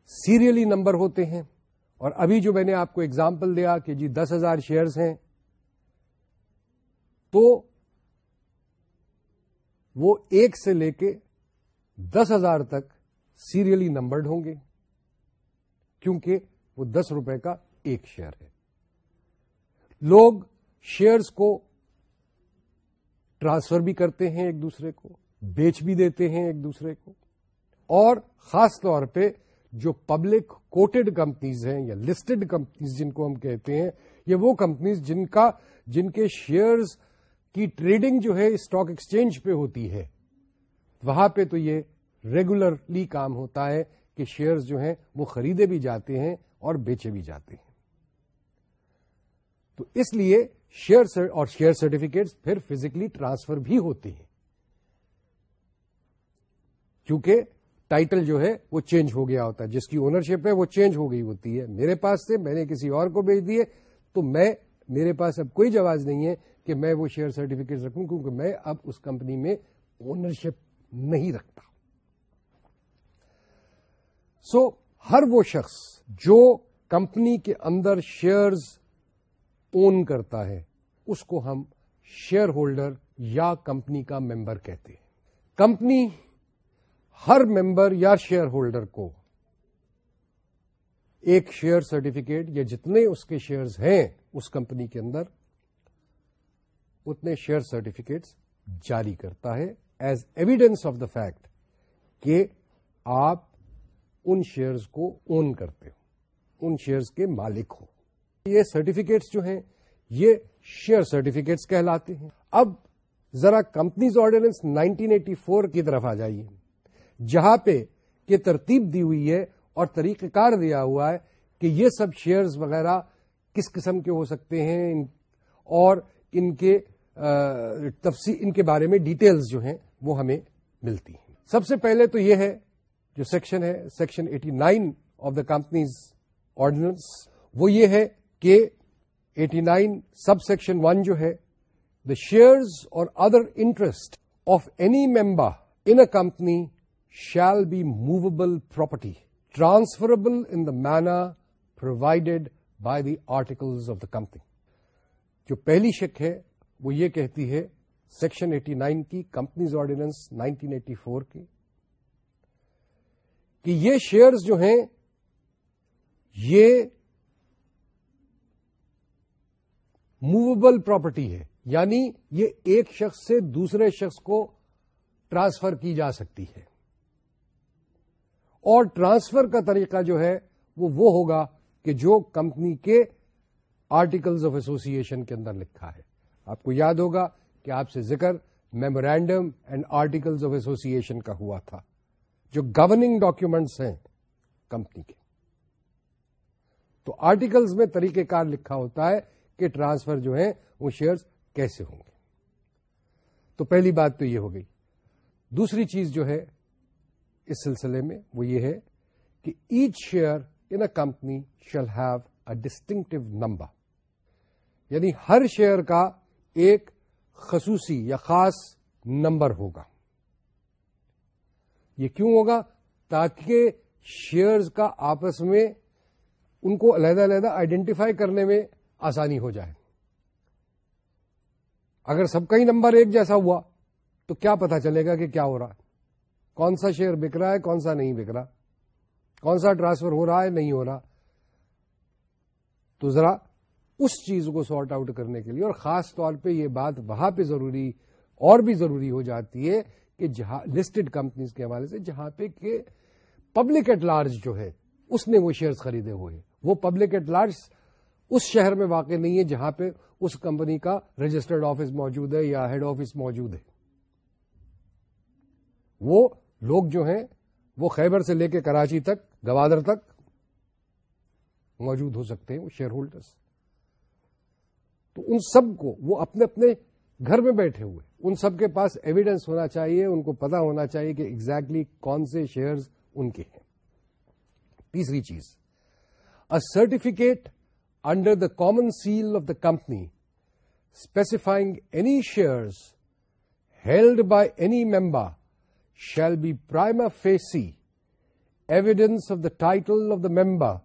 سیریلی نمبر ہوتے ہیں۔ اور ابھی جو میں نے آپ کو اگزامپل دیا کہ جی دس ہزار شیئرز ہیں، تو وہ ایک سے لے کے دس ہزار تک سیریلی نمبرڈ ہوں گے، کیونکہ وہ دس روپے کا ایک شیئر ہے۔ لوگ شیئرز کو ٹرانسفر بھی کرتے ہیں ایک دوسرے کو، بیچ بھی دیتے ہیں ایک دوسرے کو۔ اور خاص طور پہ جو پبلک کوٹڈ کمپنیز ہیں یا لسٹڈ کمپنیز جن کو ہم کہتے ہیں، یہ وہ کمپنیز جن کا، جن کے شیئرز کی ٹریڈنگ جو ہے اسٹاک ایکسچینج پہ ہوتی ہے۔ وہاں پہ تو یہ ریگولرلی کام ہوتا ہے کہ شیئرز جو ہیں وہ خریدے بھی جاتے ہیں اور بیچے بھی جاتے ہیں۔ تو اس لیے شیئر اور شیئر سرٹیفکیٹس پھر فزیکلی ٹرانسفر بھی ہوتے ہیں۔ کیونکہ ٹائٹل جو ہے وہ چینج ہو گیا ہوتا ہے۔ جس کی اونرشپ ہے وہ چینج ہو گئی ہوتی ہے۔ میرے پاس سے میں نے کسی اور کو بھیج دیے تو میں میرے پاس اب کوئی جواز نہیں ہے کہ میں وہ شیئر سرٹیفکیٹ رکھوں کیونکہ میں اب اس کمپنی میں اونرشپ نہیں رکھتا۔ سو ہر وہ شخص جو کمپنی کے اندر شیئرز اون کرتا ہے، اس کو ہم شیئر ہولڈر یا کمپنی کا ممبر کہتے ہیں۔ کمپنی ہر ممبر یا شیئر ہولڈر کو ایک شیئر سرٹیفکیٹ یا جتنے اس کے شیئرز ہیں اس کمپنی کے اندر، اتنے شیئر سرٹیفکیٹس جاری کرتا ہے۔ As evidence of the fact کہ آپ ان شیئرز کو اون کرتے ہو، ان شیئرز کے مالک ہو۔ یہ سرٹیفکیٹس جو ہیں، یہ شیئر سرٹیفکیٹس کہلاتے ہیں۔ اب ذرا کمپنیز آرڈیننس 1984 کی طرف آ جائیے۔ جہاں پہ یہ ترتیب دی ہوئی ہے اور طریقہ کار دیا ہوا ہے کہ یہ سب شیئرز وغیرہ کس قسم کے ہو سکتے ہیں اور ان کے تفصیل، ان کے بارے میں ڈیٹیلز جو ہیں۔ وہ ہمیں ملتی ہیں۔ سب سے پہلے تو یہ ہے جو سیکشن ہے section eighty nine of the companies ordinance وہ یہ ہے کہ eighty nine sub section one جو ہے the shares or other interest of any member in a company shall be movable property transferable in the manner provided by the articles of the company جو پہلی شک ہے، وہ یہ کہتی ہے سیکشن ایٹی نائن کی، companies ordinance nineteen eighty four کی۔ کہ یہ شیئرز جو ہیں، یہ موویبل پراپرٹی ہے۔ یعنی یہ ایک شخص سے دوسرے شخص کو ٹرانسفر کی جا سکتی ہے۔ اور ٹرانسفر کا طریقہ جو ہے، وہ وہ ہوگا کہ جو کمپنی کے آرٹیکلز آف ایسوسیشن کے اندر لکھا ہے۔ آپ کو یاد ہوگا کہ آپ سے ذکر memorandum and articles of association کا ہوا تھا، جو گورننگ ڈاکومینٹس ہیں کمپنی کے۔ تو آرٹیکلز میں طریقہ کار لکھا ہوتا ہے کہ ٹرانسفر جو ہے وہ شیئرز کیسے ہوں گے۔ تو پہلی بات تو یہ ہو گئی۔ دوسری چیز جو ہے اس سلسلے میں وہ یہ ہے کہ each share in a company shall have a distinctive number. یعنی ہر شیئر کا ایک خصوصی یا خاص نمبر ہوگا۔ یہ کیوں ہوگا؟ تاکہ شیئرز کا آپس میں ان کو علیحدہ علیحدہ آئیڈینٹیفائی کرنے میں آسانی ہو جائے۔ اگر سب کا ہی نمبر ایک جیسا ہوا، تو کیا پتا چلے گا کہ کیا ہو رہا ہے۔ کون سا شیئر بک رہا ہے، کون سا نہیں بک رہا۔ کون سا ٹرانسفر ہو رہا ہے، نہیں ہو رہا۔ تو ذرا اس چیز کو سارٹ آؤٹ کرنے کے لیے اور خاص طور پہ یہ بات وہاں پہ ضروری اور بھی ضروری ہو جاتی ہے کہ جہاں لسٹڈ کمپنیز کے حوالے سے جہاں پہ کہ پبلک ایٹ لارج جو ہے، اس نے وہ شیئرز خریدے ہوئے۔ وہ پبلک ایٹ لارج اس شہر میں واقع نہیں ہے جہاں پہ اس کمپنی کا رجسٹرڈ آفس موجود ہے یا ہیڈ آفس موجود ہے۔ وہ لوگ جو ہیں، وہ خیبر سے لے کے کراچی تک، گوادر تک موجود ہو سکتے ہیں، وہ شیئر ہولڈرس تو ان سب کو وہ اپنے اپنے گھر میں بیٹھے ہوئے ان سب کے پاس ایویڈینس ہونا چاہیے، ان کو پتا ہونا چاہیے کہ ایگزیکٹلی exactly کون سے شیئرز ان کے ہیں۔ تیسری چیز a certificate under the common seal of the company specifying any shares held by any member shall be prima facie evidence of the title of the member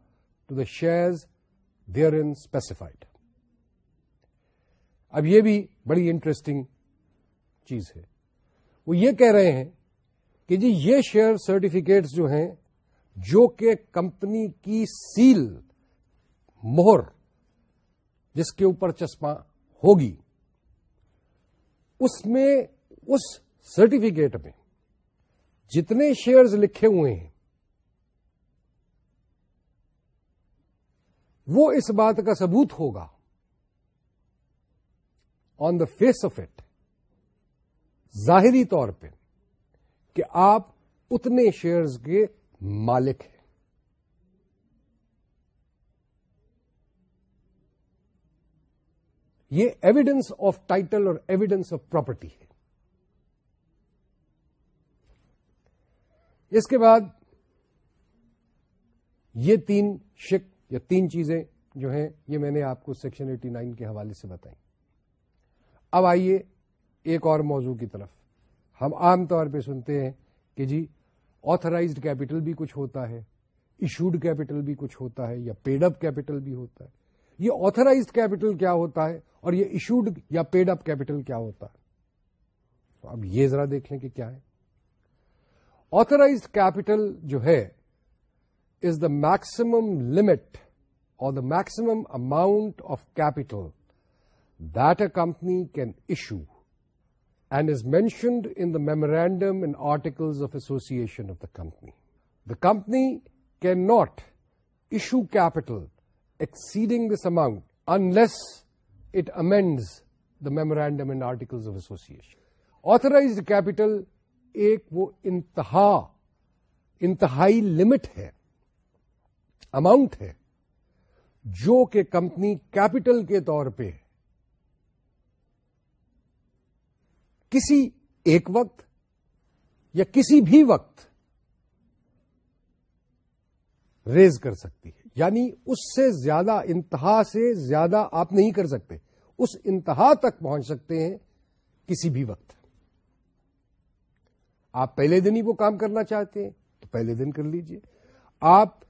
to the shares therein specified اب یہ بھی بڑی انٹرسٹنگ چیز ہے۔ وہ یہ کہہ رہے ہیں کہ جی یہ شیئر سرٹیفکیٹس جو ہیں، جو کہ کمپنی کی سیل مہر جس کے اوپر چشمہ ہوگی، اس میں اس سرٹیفکیٹ میں جتنے شیئرز لکھے ہوئے ہیں، وہ اس بات کا ثبوت ہوگا۔ On the face of it ظاہری طور پہ کہ آپ اتنے شیئرز کے مالک ہیں۔ یہ ایویڈنس آف ٹائٹل اور ایویڈنس آف پراپرٹی ہے۔ اس کے بعد یہ تین شک یا تین چیزیں جو ہیں، یہ میں نے آپ کو سیکشن ایٹی نائن کے حوالے سے بتائی اب آئیے ایک اور موضوع کی طرف۔ ہم عام طور پہ سنتے ہیں کہ جی آتھرائزڈ کیپٹل بھی کچھ ہوتا ہے ایشوڈ کیپٹل بھی کچھ ہوتا ہے، یا پیڈ اپ کیپٹل بھی ہوتا ہے۔ یہ آتھرائزڈ کیپٹل کیا ہوتا ہے اور یہ ایشوڈ یا پیڈ اپ کیپٹل کیا ہوتا ہے؟ تو اب یہ ذرا دیکھ لیں کہ کیا ہے۔ آتھرائزڈ کیپٹل جو ہے از دا میکسمم لمٹ اور the maximum amount of capital that a company can issue and is mentioned in the memorandum in articles of association of the company the company cannot issue capital exceeding this amount unless it amends the memorandum and articles of association. Authorized capital ایک وہ انتہا انتہائی لمٹ ہے اماؤنٹ ہے جو کہ کمپنی کیپٹل کے طور پہ کسی ایک وقت یا کسی بھی وقت ریز کر سکتی ہے۔ یعنی اس سے زیادہ انتہا سے زیادہ آپ نہیں کر سکتے۔ اس انتہا تک پہنچ سکتے ہیں کسی بھی وقت۔ آپ پہلے دن ہی وہ کام کرنا چاہتے ہیں تو پہلے دن کر لیجیے۔ آپ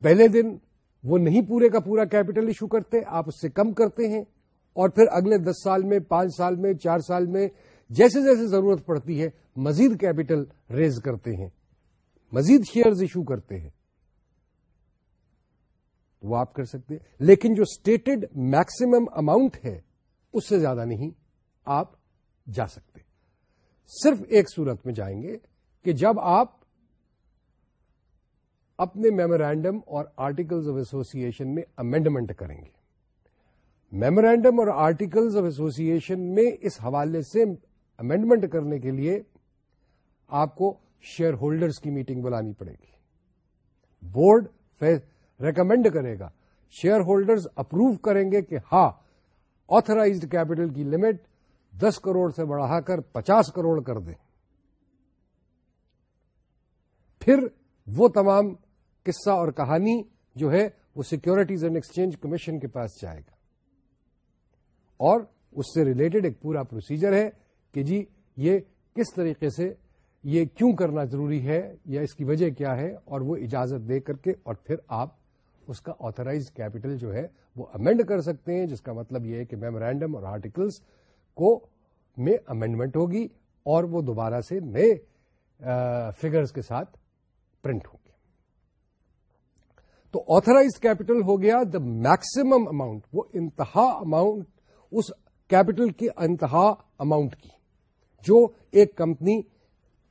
پہلے دن وہ نہیں پورے کا پورا کیپٹل ایشو کرتے، آپ اس سے کم کرتے ہیں۔ اور پھر اگلے دس سال میں، پانچ سال میں، چار سال میں جیسے جیسے ضرورت پڑتی ہے، مزید کیپٹل ریز کرتے ہیں۔ مزید شیئرز ایشو کرتے ہیں۔ وہ آپ کر سکتے ہیں۔ لیکن جو اسٹیٹڈ میکسیمم اماؤنٹ ہے، اس سے زیادہ نہیں آپ جا سکتے۔ صرف ایک صورت میں جائیں گے کہ جب آپ اپنے میمورینڈم اور آرٹیکلز آف ایسوسیشن میں امینڈمنٹ کریں گے۔ میمورینڈم اور آرٹیکلز آف ایسوسیشن میں اس حوالے سے امینڈمنٹ کرنے کے لیے آپ کو شیئر ہولڈرز کی میٹنگ بلانی پڑے گی۔ بورڈ ریکمینڈ کرے گا۔ شیئر ہولڈرز اپروو کریں گے کہ ہاں آترائزڈ کیپٹل کی لمٹ دس کروڑ سے بڑھا کر پچاس کروڑ کر دیں۔ پھر وہ تمام قصہ اور کہانی جو ہے وہ سیکورٹیز اینڈ ایکسچینج کمیشن کے پاس جائے گا۔ اور اس سے ریلیٹڈ ایک پورا پروسیجر ہے کہ جی یہ کس طریقے سے یہ کیوں کرنا ضروری ہے یا اس کی وجہ کیا ہے اور وہ اجازت دے کر کے اور پھر آپ اس کا آترائز کیپٹل جو ہے وہ امینڈ کر سکتے ہیں، جس کا مطلب یہ ہے کہ میمورینڈم اور آرٹیکلس کو میں امینڈمنٹ ہوگی اور وہ دوبارہ سے نئے فگرز کے ساتھ پرنٹ ہوں گے تو آترائز کیپٹل ہو گیا دا میکسیمم اماؤنٹ وہ انتہا اماؤنٹ اس کیپٹل کی انتہا اماؤنٹ کی جو ایک کمپنی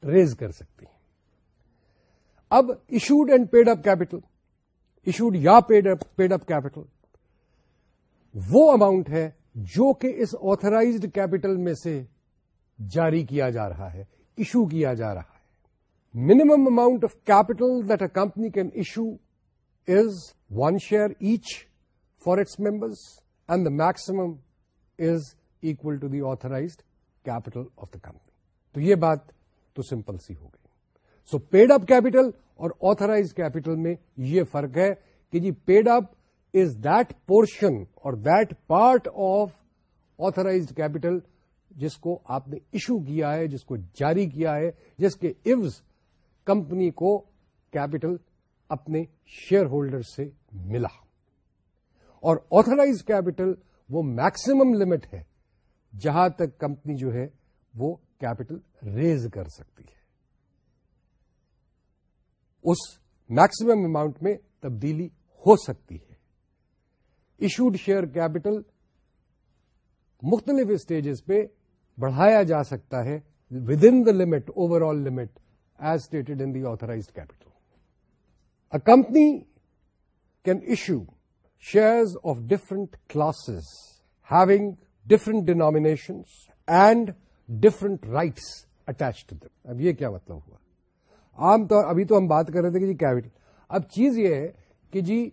ریز کر سکتی ہے۔ اب issued and paid up capital issued یا پیڈ اپ کیپٹل وہ اماؤنٹ ہے جو کہ اس آترائزڈ کیپٹل میں سے جاری کیا جا رہا ہے ایشو کیا جا رہا ہے۔ Minimum amount of capital that a company can issue is one share each for its members and the maximum is equal to the authorised capital of the company تو یہ بات تو سمپل سی ہو گئی۔ سو پیڈ اپ کیپٹل اور آترائز کیپٹل میں یہ فرق ہے کہ جی paid up is that portion اور that part of authorised capital جس کو آپ نے ایشو کیا ہے، جس کو جاری کیا ہے، جس کے ایوز کمپنی کو کیپٹل اپنے شیئر ہولڈر سے ملا۔ اور آترائز کیپٹل وہ میکسیمم لمٹ ہے۔ جہاں تک کمپنی جو ہے وہ کیپٹل ریز کر سکتی ہے۔ اس میکسیمم اماؤنٹ میں تبدیلی ہو سکتی ہے۔ ایشوڈ شیئر کیپٹل مختلف اسٹیجز پہ بڑھایا جا سکتا ہے within the limit overall limit as stated in the authorised capital a company can issue shares of different classes having different denominations and different rights attach to them اب یہ کیا مطلب ہوا؟ عام طور ابھی تو ہم بات کر رہے تھے کہ جی کیپٹل اب چیز یہ ہے کہ جی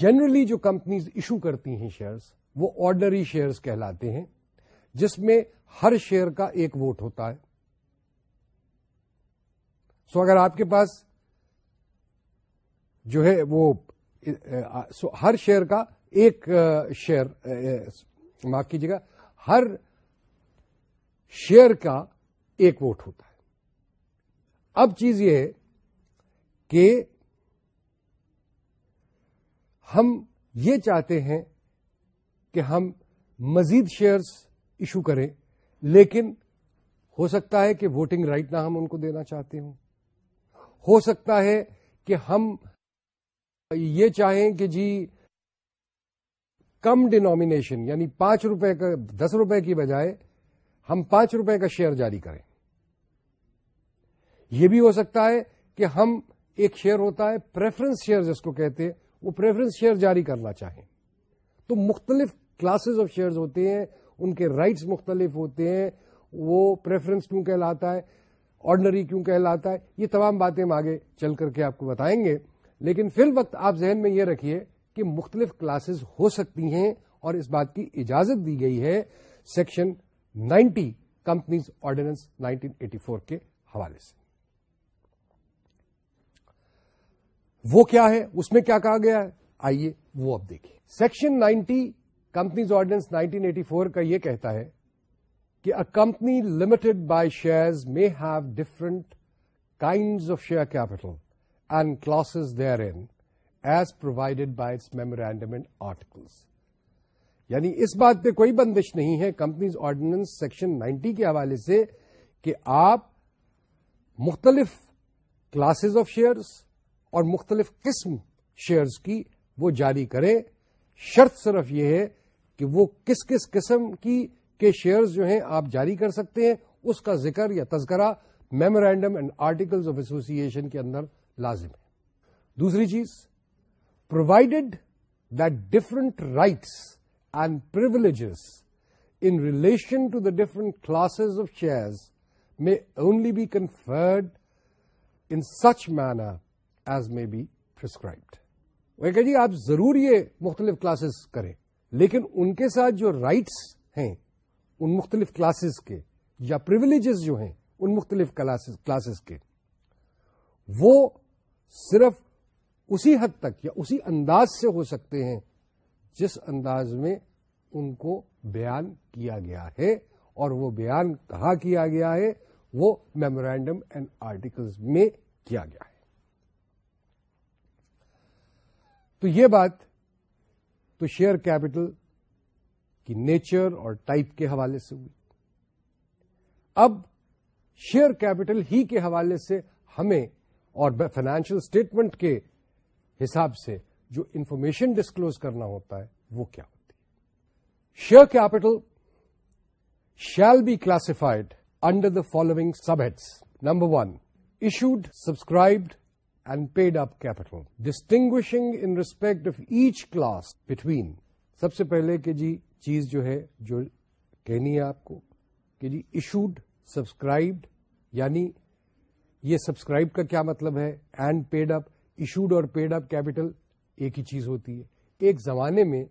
جنرلی جو کمپنیز ایشو کرتی ہیں شیئرز وہ آرڈنری شیئرز کہلاتے ہیں، جس میں ہر شیئر کا ایک ووٹ ہوتا ہے۔ سو اگر آپ کے پاس جو ہے وہ ہر شیئر کا ایک شیئر معاف کیجیے گا، ہر شیئر کا ایک ووٹ ہوتا ہے۔ اب چیز یہ ہے کہ ہم یہ چاہتے ہیں کہ ہم مزید شیئرز ایشو کریں، لیکن ہو سکتا ہے کہ ووٹنگ رائٹ نہ ہم ان کو دینا چاہتے ہوں۔ ہو سکتا ہے کہ ہم یہ چاہیں کہ جی کم ڈینامینیشن یعنی پانچ روپے کا، دس روپے کی بجائے ہم پانچ روپے کا شیئر جاری کریں۔ یہ بھی ہو سکتا ہے کہ ہم ایک شیئر ہوتا ہے پریفرنس شیئر جس کو کہتے ہیں، وہ پریفرنس شیئر جاری کرنا چاہیں۔ تو مختلف کلاسز آف شیئرز ہوتے ہیں، ان کے رائٹس مختلف ہوتے ہیں، وہ پریفرنس کیوں کہلاتا ہے آرڈنری کیوں کہلاتا ہے، یہ تمام باتیں ہم آگے چل کر کے آپ کو بتائیں گے۔ لیکن فی الوقت آپ ذہن میں یہ رکھیے کہ مختلف کلاسز ہو سکتی ہیں اور اس بات کی اجازت دی گئی ہے section ninety companies ordinance nineteen eighty four کے حوالے سے۔ وہ کیا ہے؟ اس میں کیا کہا گیا ہے؟ آئیے وہ اب دیکھیں۔ Section ninety companies ordinance nineteen eighty four کا یہ کہتا ہے کہ a company limited by shares may have different kinds of share capital and classes therein as provided by its memorandum and articles یعنی اس بات پہ کوئی بندش نہیں ہے کمپنیز آرڈیننس سیکشن نائنٹی کے حوالے سے کہ آپ مختلف کلاسز آف شیئرز اور مختلف قسم شیئرز کی وہ جاری کریں۔ شرط صرف یہ ہے کہ وہ کس کس قسم کی کے شیئرز جو ہیں آپ جاری کر سکتے ہیں، اس کا ذکر یا تذکرہ memorandum and articles of association کے اندر لازم ہے۔ دوسری چیز provided that different rights and privileges in relation to the different classes of shares may only be conferred in such manner as may be prescribed وہ کہ جی آپ ضرور یہ مختلف کلاسز کریں، لیکن ان کے ساتھ جو رائٹس ہیں، ان مختلف کلاسز کے، یا پرولیجز جو ہیں، ان مختلف کلاسز کے، وہ صرف اسی حد تک یا اسی انداز سے ہو سکتے ہیں جس انداز میں ان کو بیان کیا گیا ہے اور وہ بیان کہاں کیا گیا ہے، وہ میمورینڈم اینڈ آرٹیکلز میں کیا گیا ہے۔ تو یہ بات تو شیئر کیپٹل کی نیچر اور ٹائپ کے حوالے سے ہوئی۔ اب شیئر کیپٹل ہی کے حوالے سے ہمیں اور فائنینشیل اسٹیٹمنٹ کے حساب سے جو انفارمیشن ڈسکلوز کرنا ہوتا ہے، وہ کیا ہوتی ہے؟ Share capital shall be classified under the following subheads number one issued subscribed and paid up capital distinguishing in respect of each class between سب سے پہلے کہ جی چیز جو ہے جو کہنی ہے آپ کو کہ جی ایشوڈ سبسکرائبڈ یعنی یہ سبسکرائب کا کیا مطلب ہے؟ اینڈ پیڈ اپ ایشوڈ اور پیڈ اپ کیپٹل ایک ہی چیز ہوتی ہے۔ ایک زمانے میں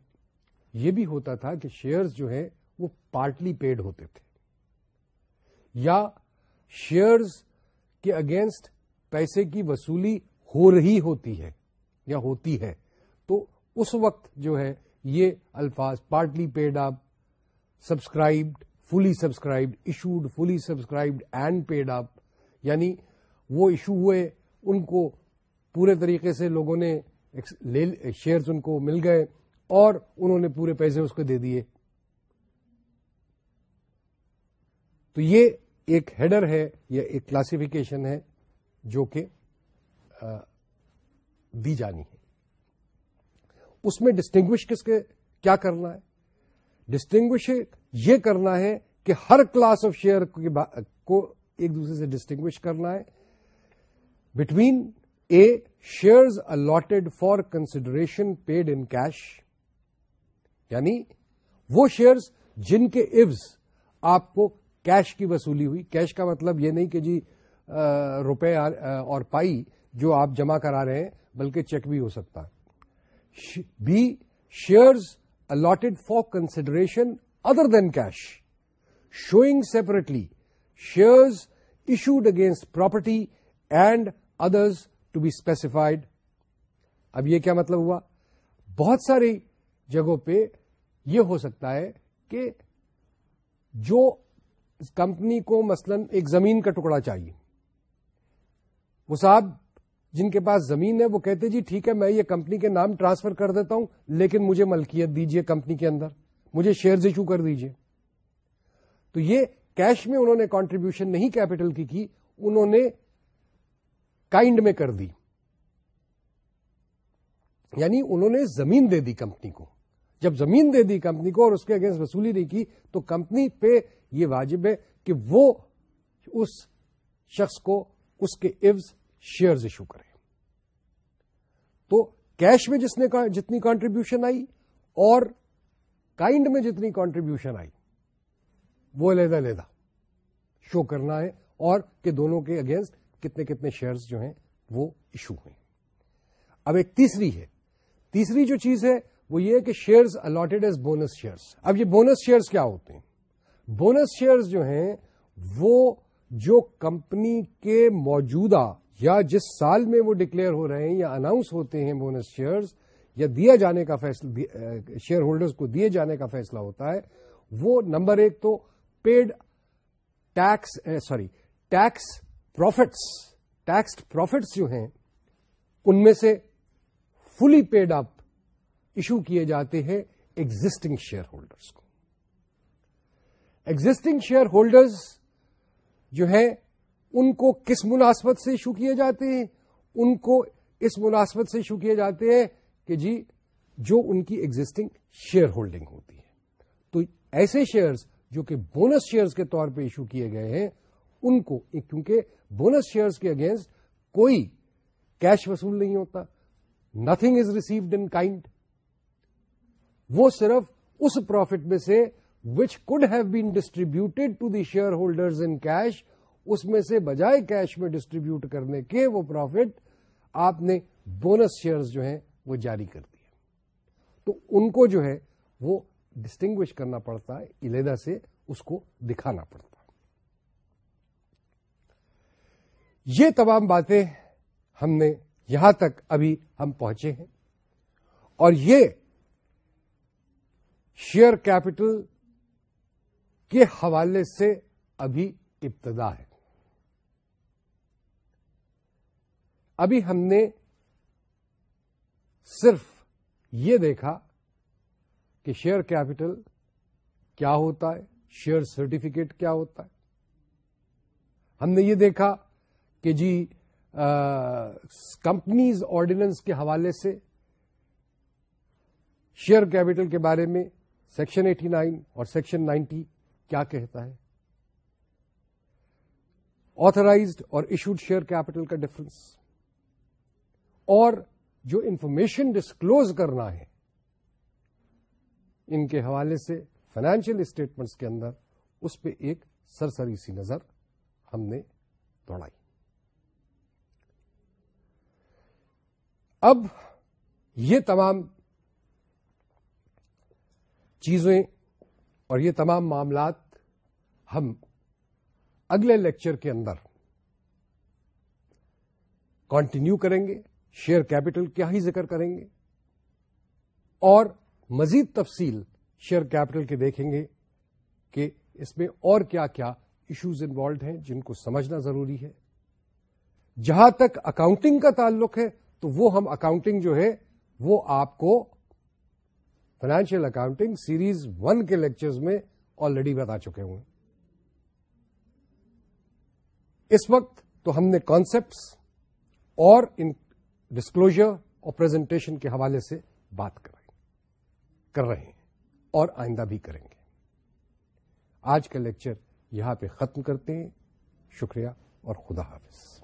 یہ بھی ہوتا تھا کہ شیئرز جو ہے وہ پارٹلی پیڈ ہوتے تھے۔ یا شیئرز کے اگینسٹ پیسے کی وصولی ہو رہی ہوتی ہے یا ہوتی ہے۔ تو اس وقت جو ہے یہ الفاظ partly paid up subscribed fully subscribed issued fully subscribed and paid up یعنی وہ ایشو ہوئے، ان کو پورے طریقے سے لوگوں نے شیئرز ان کو مل گئے اور انہوں نے پورے پیسے اس کو دے دیے۔ تو یہ ایک ہیڈر ہے، یا ایک کلاسیفیکیشن ہے جو کہ دی جانی ہے۔ اس میں ڈسٹنگوش کس کے کیا کرنا ہے؟ ڈسٹنگوش یہ کرنا ہے کہ ہر کلاس آف شیئر کو ایک دوسرے سے ڈسٹنگوش کرنا ہے۔ Between A shares allotted for consideration paid in cash یعنی وہ شیئرز جن کے ایوز آپ کو کیش کی وصولی ہوئی. کیش کا مطلب یہ نہیں کہ جی روپے اور پائی جو آپ جمع کرا رہے ہیں، بلکہ چیک بھی ہو سکتا. B shares allotted for consideration other than cash showing separately shares issued against property and others to be specified اب یہ کیا مطلب ہوا؟ بہت ساری جگہوں پہ یہ ہو سکتا ہے کہ جو کمپنی کو مثلا ایک زمین کا ٹکڑا چاہیے، وہ صاحب جن کے پاس زمین ہے وہ کہتے جی ٹھیک ہے، میں یہ کمپنی کے نام ٹرانسفر کر دیتا ہوں، لیکن مجھے ملکیت دیجیے کمپنی کے اندر، مجھے شیئرز ایشو کر دیجیے تو یہ کیش میں انہوں نے کانٹریبیوشن نہیں کیپٹل کی کی، انہوں نے کائنڈ میں کر دی۔ یعنی انہوں نے زمین دے دی کمپنی کو۔ جب زمین دے دی کمپنی کو اور اس کے اگینسٹ وصولی نہیں کی، تو کمپنی پہ یہ واجب ہے کہ وہ اس شخص کو، اس کے ایوز شیئرز ایشو کرے۔ تو کیش میں جس نے جتنی کانٹریبیوشن آئی اور کائنڈ میں جتنی کانٹریبیوشن آئی، وہ علیحدہ علیحدہ شو کرنا ہے اور کہ دونوں کے اگینسٹ کتنے کتنے شیئرز جو ہیں وہ ایشو ہوئے۔ اب ایک تیسری ہے۔ تیسری جو چیز ہے وہ یہ کہ shares allotted as bonus shares اب یہ بونس شیئرز کیا ہوتے ہیں؟ بونس شیئرز جو ہیں وہ جو کمپنی کے موجودہ یا جس سال میں وہ ڈکلیئر ہو رہے ہیں یا اناؤنس ہوتے ہیں بونس شیئرز یا دیا جانے کا فیصلہ شیئر ہولڈرز کو دیے جانے کا فیصلہ ہوتا ہے، وہ نمبر ایک تو paid tax sorry tax profits, taxed profits جو ہیں، ان میں سے فلی پیڈ اپ ایشو کیے جاتے ہیں ایگزٹنگ شیئر ہولڈرس کو۔ ایگزٹنگ شیئر ہولڈرز جو ہیں، ان کو کس مناسبت سے ایشو کیے جاتے ہیں؟ ان کو اس مناسبت سے ایشو کیے جاتے ہیں کہ جی جو ان کی ایگزٹنگ شیئر ہولڈنگ ہوتی ہے۔ تو ایسے شیئرز جو کہ بونس شیئرز کے طور پہ ایشو کیے گئے ہیں ان کو کیونکہ بونس شیئرز کے اگینسٹ کوئی کیش وصول نہیں ہوتا nothing is received in kind وہ صرف اس پروفٹ میں سے which could have been distributed to the shareholders in cash اس میں سے بجائے کیش میں ڈسٹریبیوٹ کرنے کے وہ پروفٹ آپ نے بونس شیئرز جو ہیں وہ جاری کر دیا۔ تو ان کو جو ہے وہ ڈسٹنگوش کرنا پڑتا ہے، علیحدہ سے اس کو دکھانا پڑتا ہے یہ تمام باتیں ہم نے یہاں تک ابھی ہم پہنچے ہیں۔ اور یہ شیئر کیپٹل کے حوالے سے ابھی ابتدا ہے۔ ابھی ہم نے صرف یہ دیکھا کہ شیئر کیپٹل کیا ہوتا ہے، شیئر سرٹیفکیٹ کیا ہوتا ہے۔ ہم نے یہ دیکھا کہ جی کمپنیز آرڈیننس کے حوالے سے شیئر کیپٹل کے بارے میں سیکشن ایٹی نائن اور سیکشن نائنٹی کیا کہتا ہے؟ آترائزڈ اور ایشوڈ شیئر کیپٹل کا ڈفرنس اور جو انفارمیشن ڈسکلوز کرنا ہے، ان کے حوالے سے فائنینشیل اسٹیٹمنٹس کے اندر اس پہ ایک سرسری سی نظر ہم نے دوڑائی۔ اب یہ تمام چیزیں اور یہ تمام معاملات ہم اگلے لیکچر کے اندر کنٹینیو کریں گے شیئر کیپٹل کیا ہی ذکر کریں گے، اور مزید تفصیل شیئر کیپٹل کے دیکھیں گے کہ اس میں اور کیا کیا ایشوز انوالوڈ ہیں جن کو سمجھنا ضروری ہے۔ جہاں تک اکاؤنٹنگ کا تعلق ہے تو وہ ہم اکاؤنٹنگ جو ہے، وہ آپ کو فائنینشیل اکاؤنٹنگ سیریز ون کے لیکچرز میں آلریڈی بتا چکے ہوں۔ اس وقت تو ہم نے کانسپٹس اور ان ڈسکلوجر اور پریزنٹیشن کے حوالے سے بات کر رہے ہیں اور آئندہ بھی کریں گے۔ آج کا لیکچر یہاں پہ ختم کرتے ہیں۔ شکریہ اور خدا حافظ۔